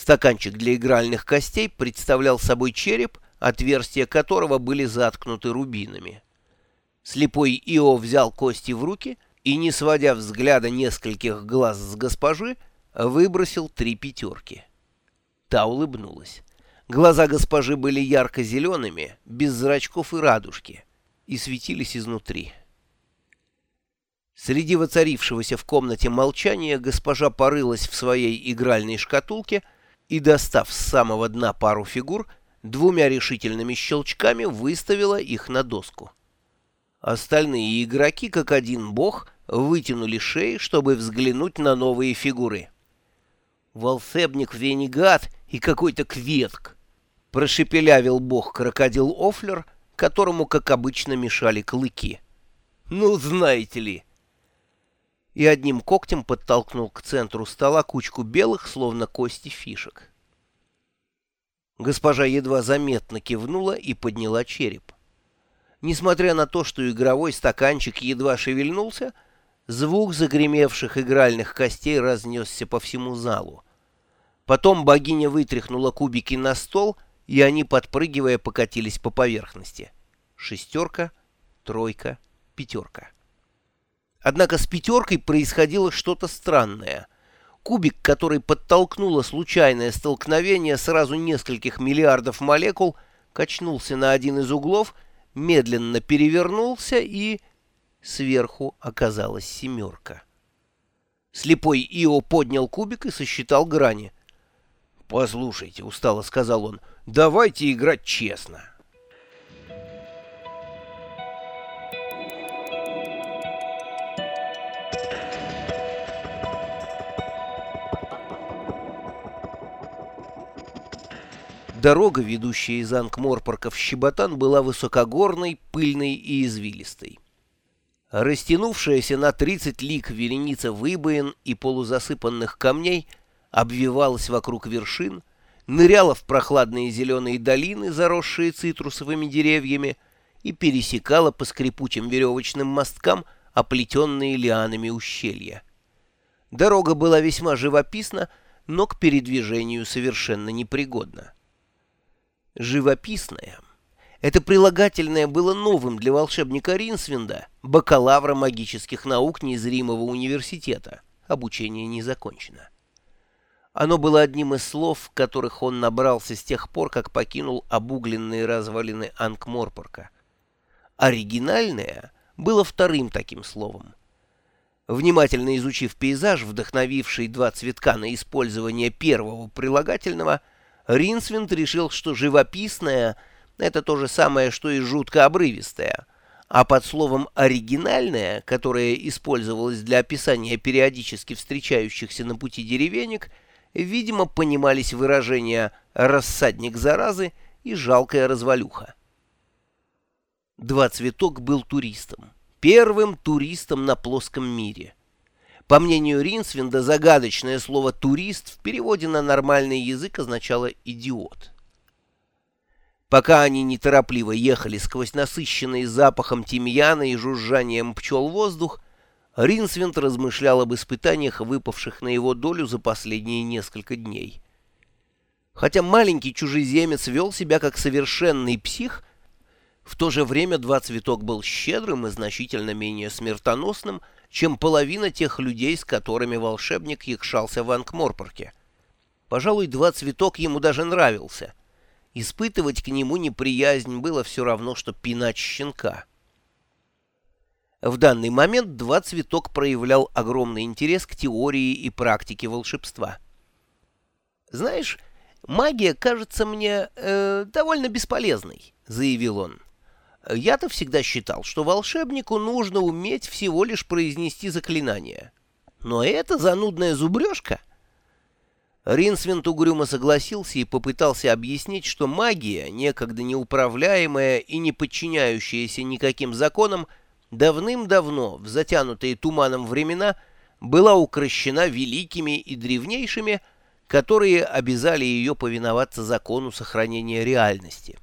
Стаканчик для игральных костей представлял собой череп, отверстия которого были заткнуты рубинами. Слепой Ио взял кости в руки и, не сводя взгляда нескольких глаз с госпожи, выбросил три пятерки. Та улыбнулась. Глаза госпожи были ярко-зелеными, без зрачков и радужки, и светились изнутри. Среди воцарившегося в комнате молчания госпожа порылась в своей игральной шкатулке и, достав с самого дна пару фигур, двумя решительными щелчками выставила их на доску. Остальные игроки, как один бог, вытянули шеи, чтобы взглянуть на новые фигуры. «Волшебник Венегат и какой-то Кветк!» — прошепелявил бог-крокодил Офлер, которому, как обычно, мешали клыки. «Ну, знаете ли!» И одним когтем подтолкнул к центру стола кучку белых, словно кости фишек. Госпожа едва заметно кивнула и подняла череп. Несмотря на то, что игровой стаканчик едва шевельнулся, звук загремевших игральных костей разнесся по всему залу. Потом богиня вытряхнула кубики на стол, и они, подпрыгивая, покатились по поверхности. Шестерка, тройка, пятерка. Однако с пятеркой происходило что-то странное. Кубик, который подтолкнуло случайное столкновение сразу нескольких миллиардов молекул, качнулся на один из углов — медленно перевернулся, и сверху оказалась семерка. Слепой Ио поднял кубик и сосчитал грани. «Послушайте», — устало сказал он, — «давайте играть честно». Дорога, ведущая из Ангморпорка в Щеботан, была высокогорной, пыльной и извилистой. Растянувшаяся на 30 лик вереница выбоин и полузасыпанных камней обвивалась вокруг вершин, ныряла в прохладные зеленые долины, заросшие цитрусовыми деревьями, и пересекала по скрипучим веревочным мосткам оплетенные лианами ущелья. Дорога была весьма живописна, но к передвижению совершенно непригодна живописное. Это прилагательное было новым для волшебника Ринсвинда, бакалавра магических наук незримого университета. Обучение не закончено. Оно было одним из слов, которых он набрался с тех пор, как покинул обугленные развалины Анкморпорка. Оригинальное было вторым таким словом. Внимательно изучив пейзаж, вдохновивший два цветка на использование первого прилагательного, Ринсвинд решил, что живописное — это то же самое, что и жутко обрывистое, а под словом «оригинальное», которое использовалось для описания периодически встречающихся на пути деревенек, видимо, понимались выражения «рассадник заразы» и «жалкая развалюха». Два цветок был туристом, первым туристом на плоском мире — по мнению Ринсвинда, загадочное слово «турист» в переводе на нормальный язык означало «идиот». Пока они неторопливо ехали сквозь насыщенный запахом тимьяна и жужжанием пчел воздух, Ринсвинд размышлял об испытаниях, выпавших на его долю за последние несколько дней. Хотя маленький чужеземец вел себя как совершенный псих, в то же время два цветок был щедрым и значительно менее смертоносным, чем половина тех людей, с которыми волшебник якшался в Ангморпорке. Пожалуй, два цветок ему даже нравился. Испытывать к нему неприязнь было все равно, что пинать щенка. В данный момент два цветок проявлял огромный интерес к теории и практике волшебства. «Знаешь, магия кажется мне э, довольно бесполезной», — заявил он. Я-то всегда считал, что волшебнику нужно уметь всего лишь произнести заклинание. Но это занудная зубрежка. Ринсвинд угрюмо согласился и попытался объяснить, что магия, некогда неуправляемая и не подчиняющаяся никаким законам, давным-давно, в затянутые туманом времена, была укращена великими и древнейшими, которые обязали ее повиноваться закону сохранения реальности.